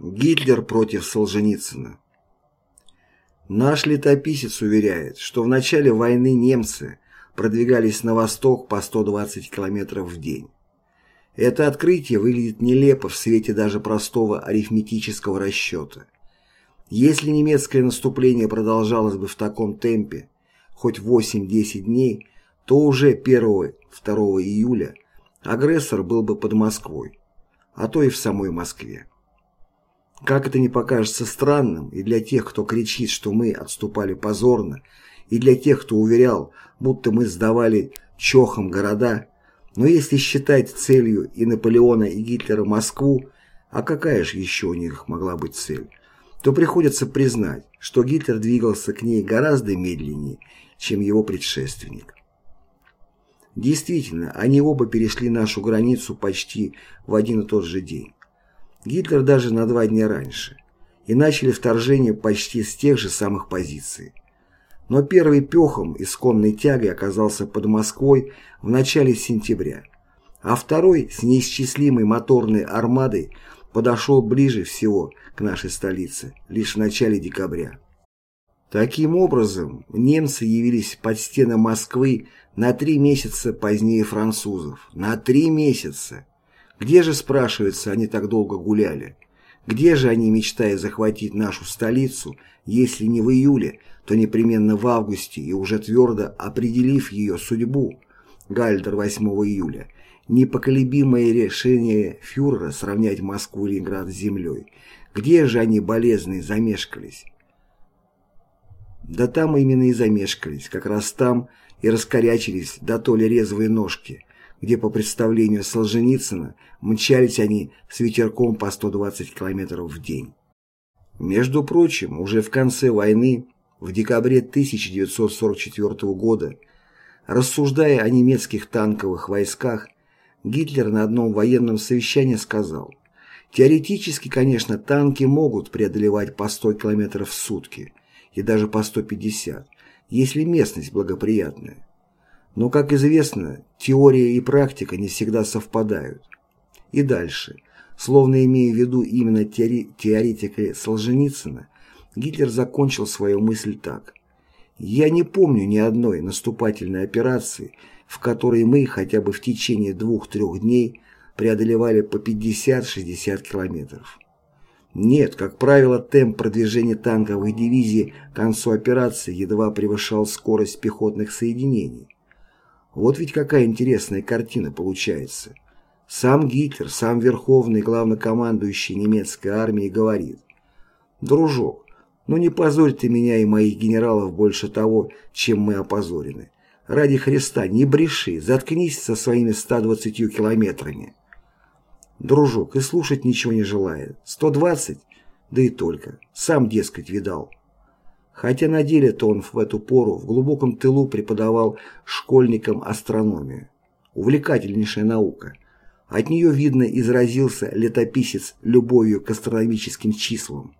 Гитлер против Солженицына Наш летописец уверяет, что в начале войны немцы продвигались на восток по 120 км в день. Это открытие выглядит нелепо в свете даже простого арифметического расчета. Если немецкое наступление продолжалось бы в таком темпе, хоть 8-10 дней, то уже 1-2 июля агрессор был бы под Москвой, а то и в самой Москве. Как это не покажется странным и для тех, кто кричит, что мы отступали позорно, и для тех, кто уверял, будто мы сдавали чохом города, но если считать целью и Наполеона, и Гитлера Москву, а какая же еще у них могла быть цель, то приходится признать, что Гитлер двигался к ней гораздо медленнее, чем его предшественник. Действительно, они оба перешли нашу границу почти в один и тот же день. Гитлер даже на два дня раньше. И начали вторжение почти с тех же самых позиций. Но первый пехом исконной тягой оказался под Москвой в начале сентября, а второй с неисчислимой моторной армадой подошел ближе всего к нашей столице лишь в начале декабря. Таким образом, немцы явились под стены Москвы на три месяца позднее французов. На три месяца! Где же, спрашивается, они так долго гуляли? Где же они, мечтая захватить нашу столицу, если не в июле, то непременно в августе и уже твердо определив ее судьбу, Гальдер 8 июля, непоколебимое решение фюрера сравнять Москву и Ленинград с землей. Где же они, болезные, замешкались? Да там именно и замешкались, как раз там и раскорячились до то ли резвые ножки, где, по представлению Солженицына, мчались они с ветерком по 120 км в день. Между прочим, уже в конце войны, в декабре 1944 года, рассуждая о немецких танковых войсках, Гитлер на одном военном совещании сказал, «Теоретически, конечно, танки могут преодолевать по 100 км в сутки и даже по 150, если местность благоприятная. Но, как известно, теория и практика не всегда совпадают. И дальше, словно имея в виду именно теори теоретика Солженицына, Гитлер закончил свою мысль так. «Я не помню ни одной наступательной операции, в которой мы хотя бы в течение двух-трех дней преодолевали по 50-60 километров. Нет, как правило, темп продвижения танковых дивизий к концу операции едва превышал скорость пехотных соединений. Вот ведь какая интересная картина получается. Сам Гитлер, сам верховный главнокомандующий немецкой армии говорит, «Дружок, ну не позорь ты меня и моих генералов больше того, чем мы опозорены. Ради Христа, не бреши, заткнись со своими 120 километрами». Дружок и слушать ничего не желает. 120? Да и только. Сам, дескать, видал. Хотя на деле-то он в эту пору в глубоком тылу преподавал школьникам астрономию. Увлекательнейшая наука. От нее, видно, изразился летописец любовью к астрономическим числам.